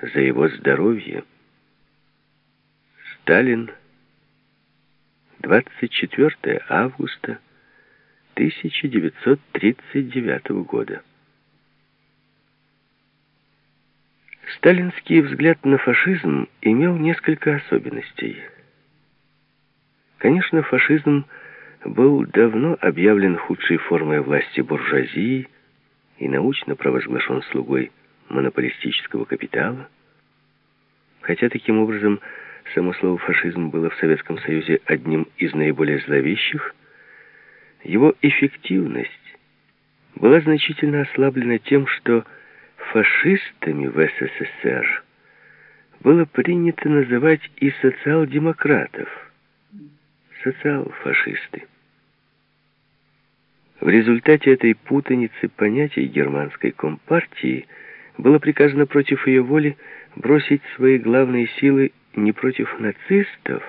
за его здоровье. Сталин, 24 августа 1939 года. Сталинский взгляд на фашизм имел несколько особенностей. Конечно, фашизм был давно объявлен худшей формой власти буржуазии и научно провозглашен слугой монополистического капитала, хотя таким образом само слово «фашизм» было в Советском Союзе одним из наиболее зловещих, его эффективность была значительно ослаблена тем, что фашистами в СССР было принято называть и социал-демократов, социал-фашисты. В результате этой путаницы понятий германской компартии было приказано против ее воли бросить свои главные силы не против нацистов,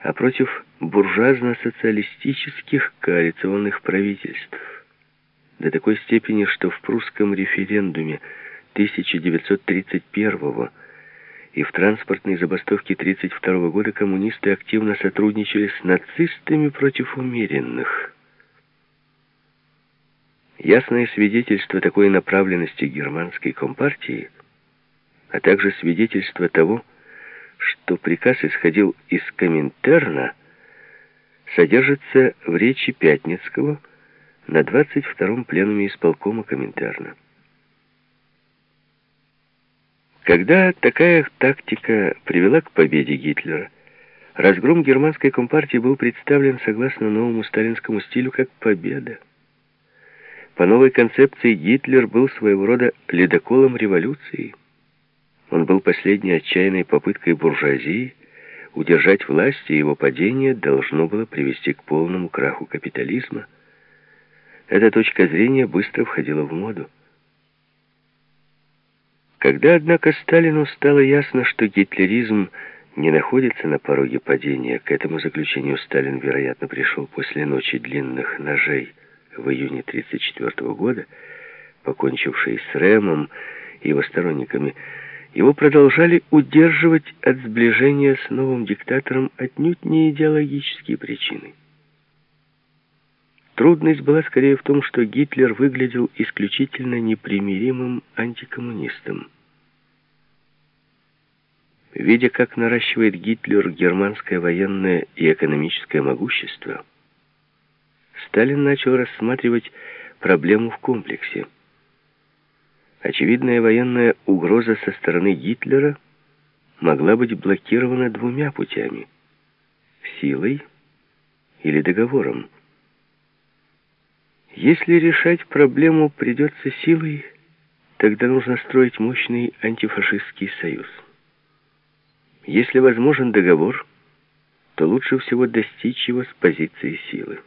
а против буржуазно-социалистических коалиционных правительств. До такой степени, что в прусском референдуме 1931 и в транспортной забастовке 1932 года коммунисты активно сотрудничали с нацистами против умеренных. Ясное свидетельство такой направленности германской компартии, а также свидетельство того, что приказ исходил из Коминтерна, содержится в речи Пятницкого на 22-м пленуме исполкома Коминтерна. Когда такая тактика привела к победе Гитлера, разгром германской компартии был представлен согласно новому сталинскому стилю как победа. По новой концепции Гитлер был своего рода ледоколом революции. Он был последней отчаянной попыткой буржуазии удержать власть, и его падение должно было привести к полному краху капитализма. Эта точка зрения быстро входила в моду. Когда, однако, Сталину стало ясно, что гитлеризм не находится на пороге падения, к этому заключению Сталин, вероятно, пришел после ночи длинных ножей в июне 1934 года, покончившей с Рэмом и его сторонниками, его продолжали удерживать от сближения с новым диктатором отнюдь не идеологические причины. Трудность была скорее в том, что Гитлер выглядел исключительно непримиримым антикоммунистом. Видя, как наращивает Гитлер германское военное и экономическое могущество, Сталин начал рассматривать проблему в комплексе. Очевидная военная угроза со стороны Гитлера могла быть блокирована двумя путями – силой или договором. Если решать проблему придется силой, тогда нужно строить мощный антифашистский союз. Если возможен договор, то лучше всего достичь его с позиции силы.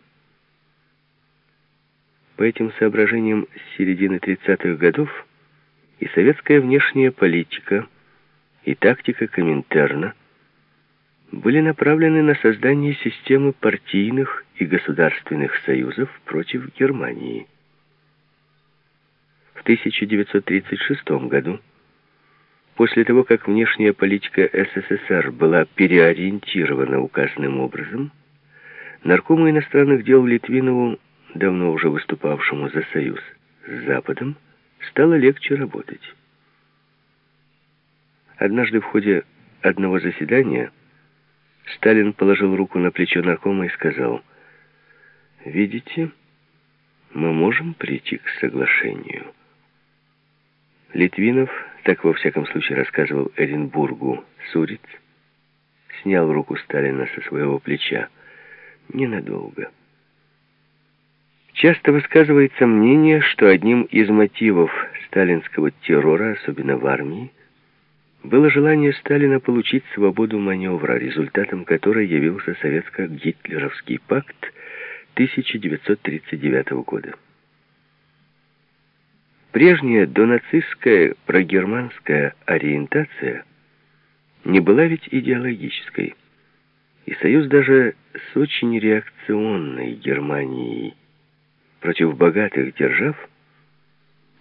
По этим соображениям с середины 30-х годов и советская внешняя политика, и тактика Коминтерна были направлены на создание системы партийных и государственных союзов против Германии. В 1936 году, после того, как внешняя политика СССР была переориентирована указанным образом, наркому иностранных дел Литвинову, давно уже выступавшему за союз с Западом, стало легче работать. Однажды в ходе одного заседания Сталин положил руку на плечо наркома и сказал, «Видите, мы можем прийти к соглашению». Литвинов, так во всяком случае рассказывал Эренбургу Суриц, снял руку Сталина со своего плеча ненадолго. Часто высказывается мнение, что одним из мотивов сталинского террора, особенно в армии, было желание Сталина получить свободу маневра, результатом которой явился советско-гитлеровский пакт 1939 года. Прежняя донацистская прогерманская ориентация не была ведь идеологической, и союз даже с очень реакционной Германией против богатых держав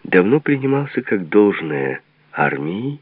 давно принимался как должное армией